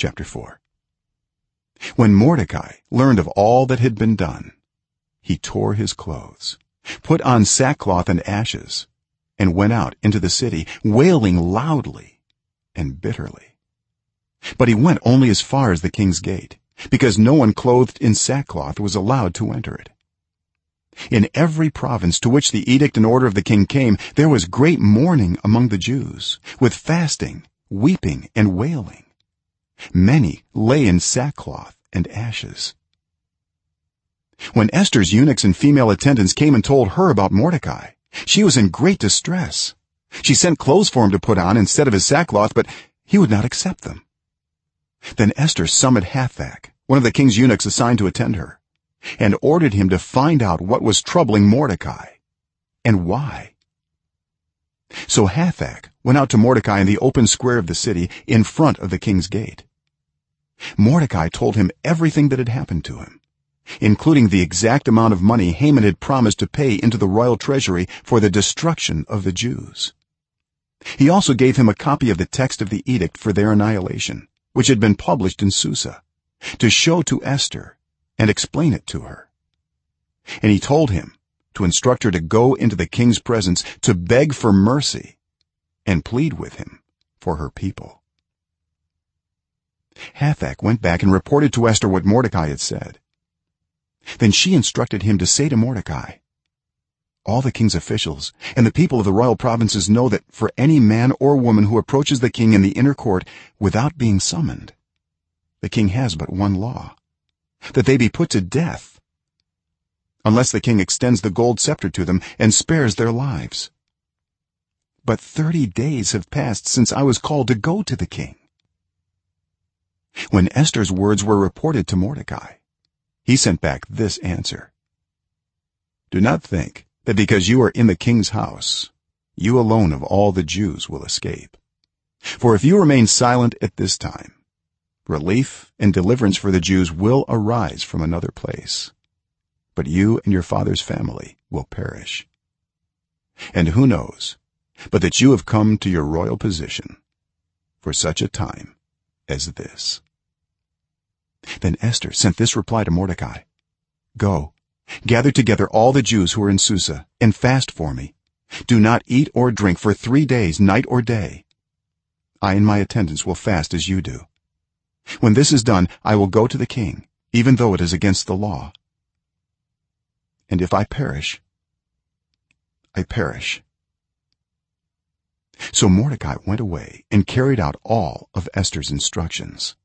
chapter 4 when mordecai learned of all that had been done he tore his clothes put on sackcloth and ashes and went out into the city wailing loudly and bitterly. But he went only as far as the king's gate because no one clothed in sackcloth was allowed to enter it. In every province to which the edict and order of the king came there was great mourning among the jews with fasting weeping and wailing many lay in sackcloth and ashes. When esther's eunuchs and female attendants came and told her about mordecai she was in great distress. She sent clothes for him to put on instead of his sackcloth but he would not accept them. Then esther summoned hathach one of the king's eunuchs assigned to attend her and ordered him to find out what was troubling mordecai and why. So hathach went out to mordecai in the open square of the city in front of the king's gate mordecai told him everything that had happened to him including the exact amount of money haman had promised to pay into the royal treasury for the destruction of the jews. He also gave him a copy of the text of the edict for their annihilation which had been published in susa to show to esther and explain it to her. And he told him to instruct her to go into the king's presence to beg for mercy and plead with him for her people hathach went back and reported to esther what mordecai had said. Then she instructed him to say to mordecai all the king's officials and the people of the royal provinces know that for any man or woman who approaches the king in the inner court without being summoned the king has but one law that they be put to death unless the king extends the gold scepter to them and spares their lives. But 30 days have passed since i was called to go to the king when esther's words were reported to mordecai he sent back this answer. Do not think that because you are in the king's house you alone of all the jews will escape. For if you remain silent at this time relief and deliverance for the jews will arise from another place but you and your father's family will perish. And who knows but that you have come to your royal position for such a time as this then esther sent this reply to mordecai. Go gather together all the jews who are in susa and fast for me. Do not eat or drink for 3 days night or day. I and my attendants will fast as you do. When this is done i will go to the king even though it is against the law. And if i perish i perish. So mordecai went away and carried out all of esther's instructions